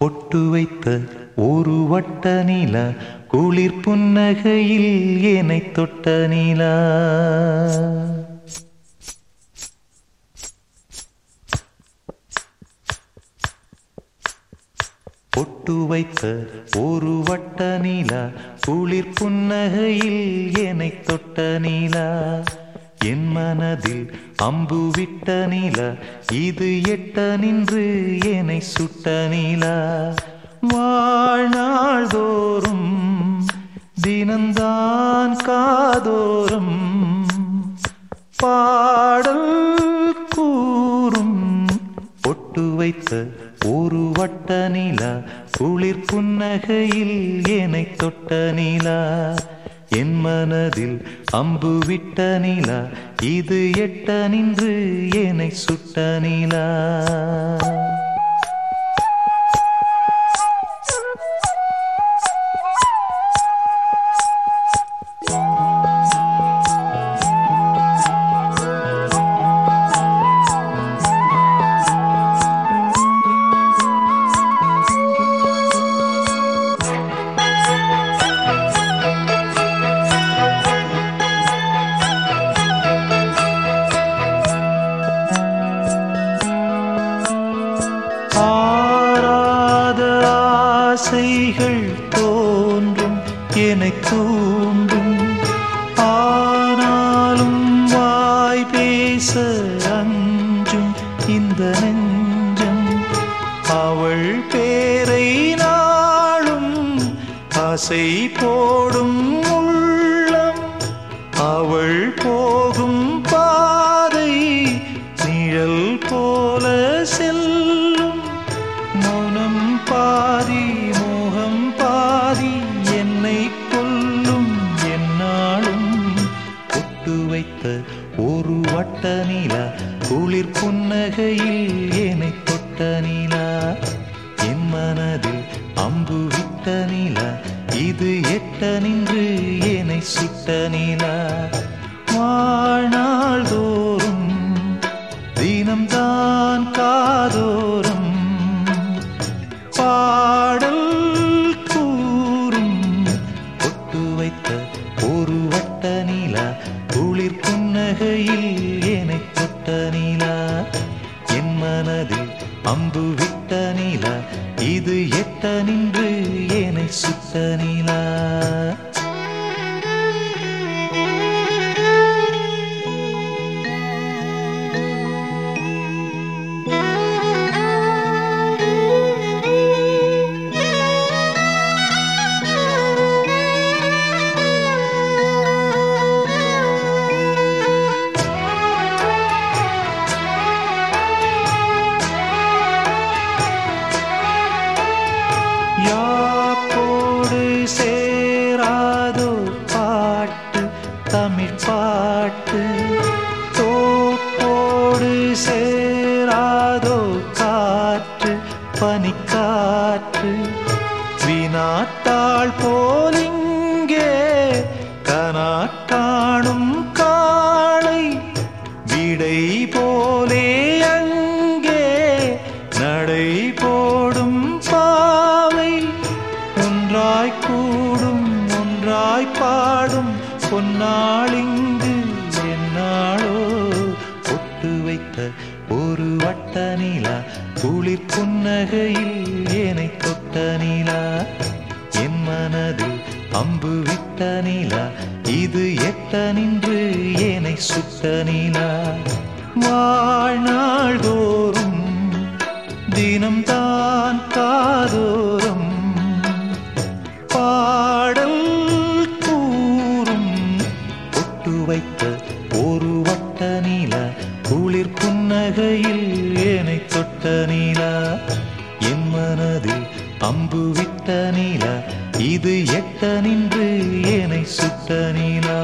பொட்டு வைத்த ஒரு வட்ட நிலா குளிர் புன்னகையில் என்னை தொட்ட நிலா. பொட்டு வைத்த ஒரு வட்ட நிலா குளிர் புன்னகையில் என்னை தொட்ட நிலா. என் மனதில் அம்பு விட்ட நிலா இது எட்ட நின்று என்னை சுட்ட நிலா. வாழ்நாள் தோறும் தினந்தான் காதோறும் பாடல் கூறும் ஒட்டு வைத்த ஒரு வட்ட நிலா குளிர் புன்னகையில் என்னை தொட்ட நிலா. என் மனதில் அம்பு விட்ட நிலா இது எட்ட நின்று என்னை சுட்ட நிலா. ஆசைகள் தோன்றும் என தூண்டும் ஆனாலும் வாய் பேச அஞ்சும் இந்த நெஞ்சம். அவள் பேரை நாளும் ஆசை போடும் பொட்டு ஒரு வட்ட நிலா குளிர் புன்னகையில் என்னை தொட்ட நிலா. என் மனதில் அம்பு விட்ட நிலா இது எட்ட நின்று என்னை சுட்ட நிலா. வாழ்நாள் தோறும் தினம்தான் காதோறும் என்னை நிலா என் மனதில் அம்பு விட்ட நிலா இது எத்த நின்று என்னை சுத்த நிலா சேராதோ காற்று பனிக்காற்று. வினாத்தாள் போலிங்கே கனாட்டாணும் காளை விடை போலே அங்கே நடை போடும் பாவை. ஒன்றாய் கூடும் ஒன்றாய் பாடும் பொன்னாளிங்கு பொட்டு ஒரு வட்ட நீலா குளிர் புன்னகையில் ஏனை தொட்ட நீலா. என் மனதில் அம்பு விட்ட நீலா இது எட்ட நின்று ஏனை சுட்ட நீலா. வாழ்நாள் தோறும் தினம்தான் காதோ குளிர் புன்னகையில் என்னை தொட்ட நீலா என் மனதில் அம்பு விட்ட நீலா இது எட்ட நின்று என்னை சுட்ட நீலா.